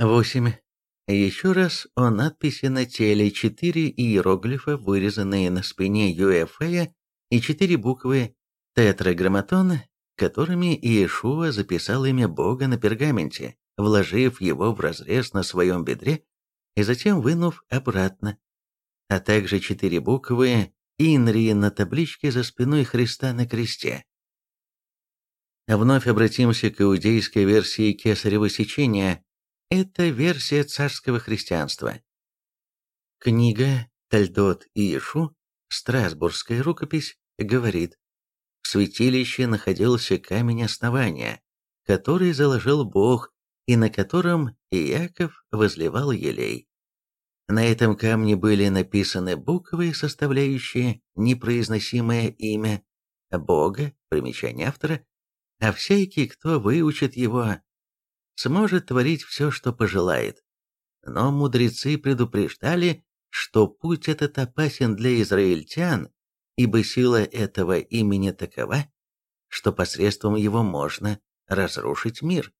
8. Еще раз о надписи на теле четыре иероглифа, вырезанные на спине Юэфея, и четыре буквы тетраграмматон, которыми Иешуа записал имя Бога на пергаменте, вложив его в разрез на своем бедре и затем вынув обратно, а также четыре буквы Инри на табличке за спиной Христа на кресте. Вновь обратимся к иудейской версии кесарево сечения. Это версия царского христианства. Книга Тальдот и Иешу, Страсбургская рукопись, говорит, в святилище находился камень основания, который заложил Бог, и на котором Иаков возливал елей. На этом камне были написаны буквы, составляющие непроизносимое имя Бога, примечание автора, а всякий, кто выучит его, сможет творить все, что пожелает. Но мудрецы предупреждали, что путь этот опасен для израильтян, ибо сила этого имени такова, что посредством его можно разрушить мир.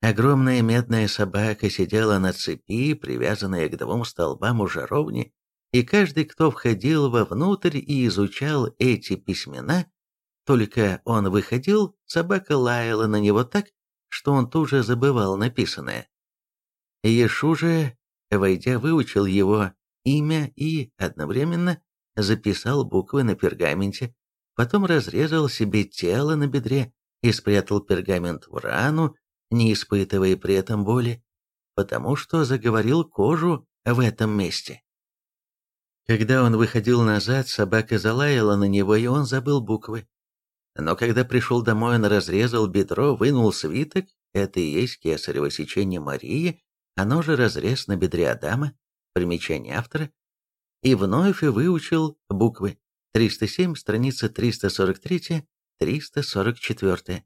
Огромная медная собака сидела на цепи, привязанная к двум столбам у жаровни, и каждый, кто входил вовнутрь и изучал эти письмена, только он выходил, собака лаяла на него так, что он тут же забывал написанное. Ешу же, войдя, выучил его имя и одновременно записал буквы на пергаменте, потом разрезал себе тело на бедре и спрятал пергамент в рану, не испытывая при этом боли, потому что заговорил кожу в этом месте. Когда он выходил назад, собака залаяла на него, и он забыл буквы. Но когда пришел домой, он разрезал бедро, вынул свиток, это и есть кесарево сечение Марии, оно же разрез на бедре Адама, примечание автора, и вновь выучил буквы 307, страница 343, 344.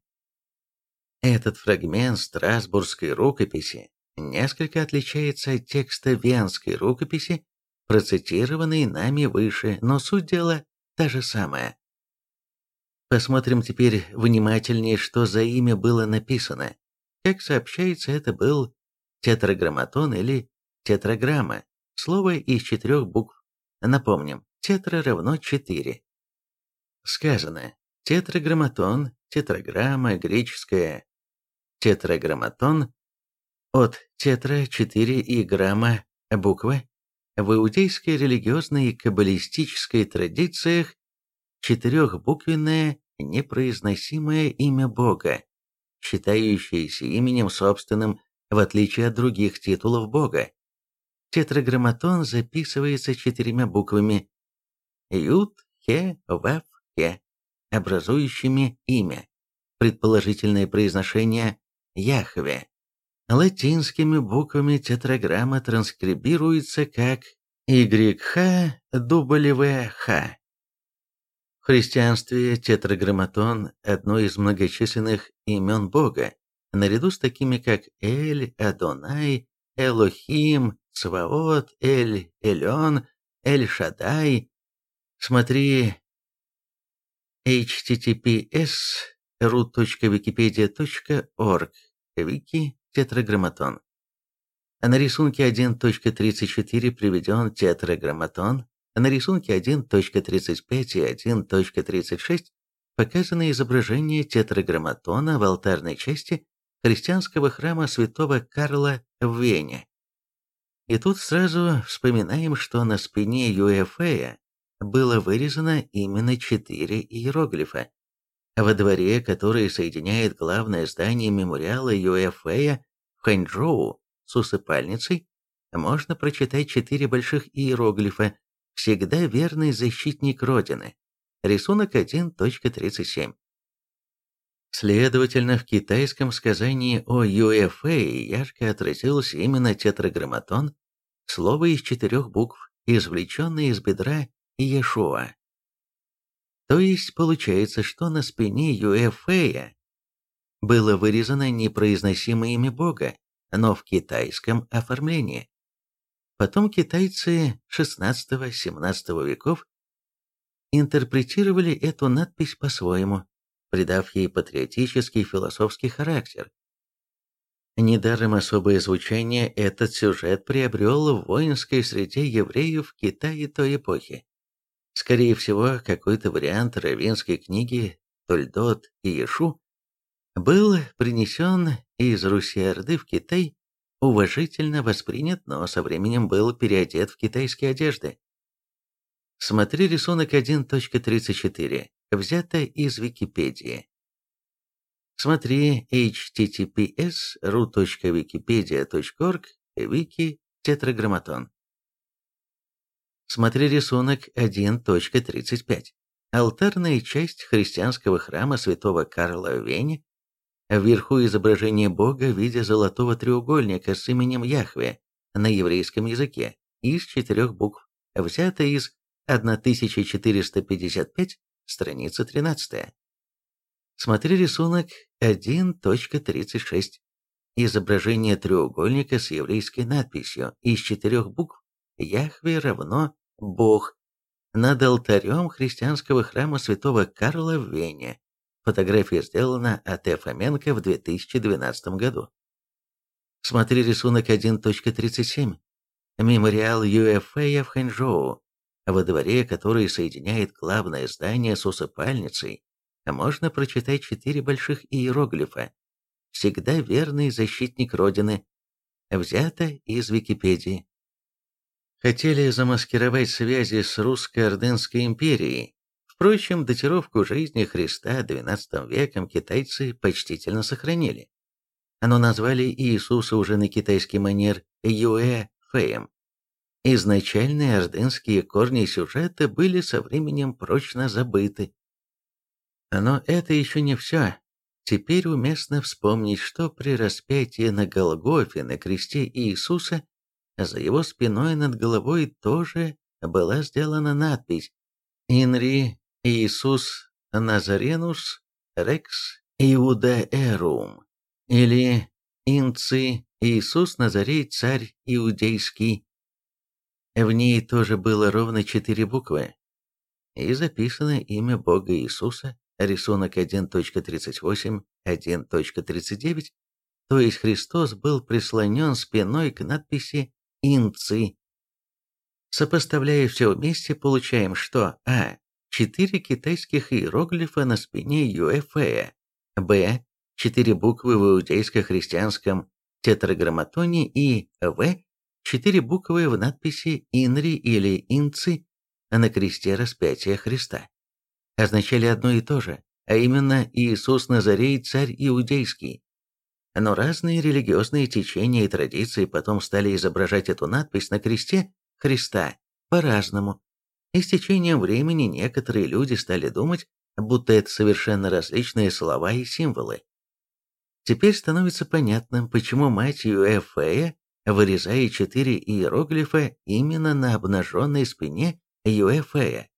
Этот фрагмент Страсбургской рукописи несколько отличается от текста Венской рукописи, процитированной нами выше, но суть дела та же самая. Посмотрим теперь внимательнее, что за имя было написано. Как сообщается, это был тетраграмматон или тетраграмма, слово из четырех букв. Напомним, тетра равно четыре. Сказано, тетраграмматон, тетраграмма, греческая тетраграмматон, от тетра 4 и грамма буква, в иудейской религиозной и каббалистической традициях четырехбуквенное непроизносимое имя Бога, считающееся именем собственным в отличие от других титулов Бога. Тетраграмматон записывается четырьмя буквами Юд, Хе, Вав, Хе, образующими имя. Предположительное произношение Яхве. Латинскими буквами тетраграмма транскрибируется как YHWH. Христианстве тетраграмматон – одно из многочисленных имен Бога, наряду с такими как Эль, Адонай, Элохим, Цваот, Эль, Элен, Эль Шадай. Смотри https root.wikipedia.org Вики тетраграмматон. На рисунке 1.34 приведен тетраграмматон, на рисунке 1.35 и 1.36 показано изображение тетраграмматона в алтарной части христианского храма святого Карла в Вене. И тут сразу вспоминаем, что на спине Юэфея было вырезано именно четыре иероглифа, во дворе, который соединяет главное здание мемориала Юэфэя в Ханчжоу с усыпальницей, можно прочитать четыре больших иероглифа «Всегда верный защитник Родины». Рисунок 1.37. Следовательно, в китайском сказании о Юэфэе ярко отразился именно тетраграмматон, слово из четырех букв, извлеченное из бедра Иешуа. То есть получается, что на спине Юэфэя было вырезано непроизносимое имя Бога, но в китайском оформлении. Потом китайцы XVI-XVII веков интерпретировали эту надпись по-своему, придав ей патриотический философский характер. Недаром особое звучание этот сюжет приобрел в воинской среде евреев в Китае той эпохи. Скорее всего, какой-то вариант равинской книги Тольдот и Ешу был принесен из Руси-Орды в Китай, уважительно воспринят, но со временем был переодет в китайские одежды. Смотри рисунок 1.34, взято из Википедии. Смотри https ru.wikipedia.org wiki тетраграмматон. Смотри рисунок 1.35. Алтарная часть христианского храма святого Карла в Вене Вверху изображение Бога в виде золотого треугольника с именем Яхве на еврейском языке из четырех букв, взято из 1455, страница 13. Смотри рисунок 1.36. Изображение треугольника с еврейской надписью из четырех букв «Яхве равно Бог» над алтарем христианского храма святого Карла в Вене Фотография сделана А.Т. Фоменко в 2012 году. Смотри рисунок 1.37. Мемориал Юэфэя в Ханчжоу, во дворе, который соединяет главное здание с усыпальницей, можно прочитать четыре больших иероглифа «Всегда верный защитник Родины», взято из Википедии. Хотели замаскировать связи с русско-ордынской империей, Впрочем, датировку жизни Христа XII веком китайцы почтительно сохранили. Оно назвали Иисуса уже на китайский манер Юэ Фэем. Изначальные ордынские корни сюжета были со временем прочно забыты. Но это еще не все. Теперь уместно вспомнить, что при распятии на Голгофе на кресте Иисуса за его спиной над головой тоже была сделана надпись «Инри Иисус Назаренус Рекс Иудаэрум, или Инци Иисус Назарей Царь Иудейский. В ней тоже было ровно четыре буквы. И записано имя Бога Иисуса, рисунок 1.38, 1.39, то есть Христос был прислонен спиной к надписи «Инци». Сопоставляя все вместе, получаем, что А четыре китайских иероглифа на спине Юэфэя, Б, четыре буквы в иудейско-христианском тетраграмматоне и В, четыре буквы в надписи «Инри» или «Инци» на кресте распятия Христа. Означали одно и то же, а именно Иисус Назарей, царь иудейский. Но разные религиозные течения и традиции потом стали изображать эту надпись на кресте Христа по-разному, и с течением времени некоторые люди стали думать, будто это совершенно различные слова и символы. Теперь становится понятным, почему мать Юэфея вырезает четыре иероглифа именно на обнаженной спине Юэфея.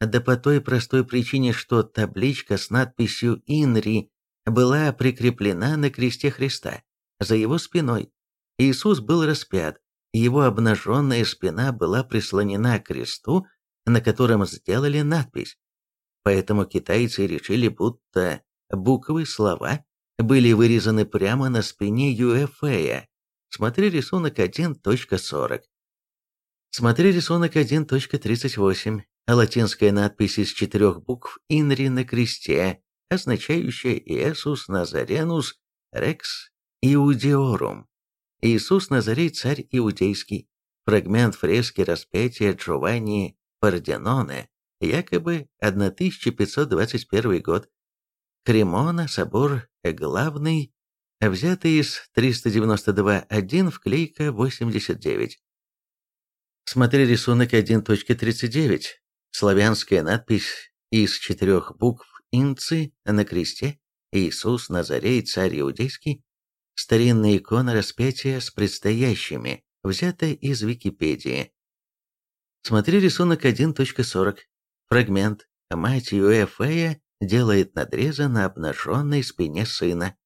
Да по той простой причине, что табличка с надписью «Инри» была прикреплена на кресте Христа, за его спиной. Иисус был распят, его обнаженная спина была прислонена к кресту, на котором сделали надпись. Поэтому китайцы решили, будто буквы слова были вырезаны прямо на спине Юэфэя. Смотри рисунок 1.40. Смотри рисунок 1.38. Латинская надпись из четырех букв «Инри» на кресте, означающая «Иисус Назаренус Рекс Иудиорум». Иисус Назарей, царь иудейский. Фрагмент фрески распятия Джованни Парденоне, якобы 1521 год. Кремона, собор главный, взятый из 392.1 в клейка 89. Смотри рисунок 1.39. Славянская надпись из четырех букв «Инцы» на кресте «Иисус Назарей, царь иудейский», Старинная икона распятия с предстоящими, взята из Википедии. Смотри рисунок 1.40. Фрагмент. Мать Юэфея делает надрезы на обнаженной спине сына.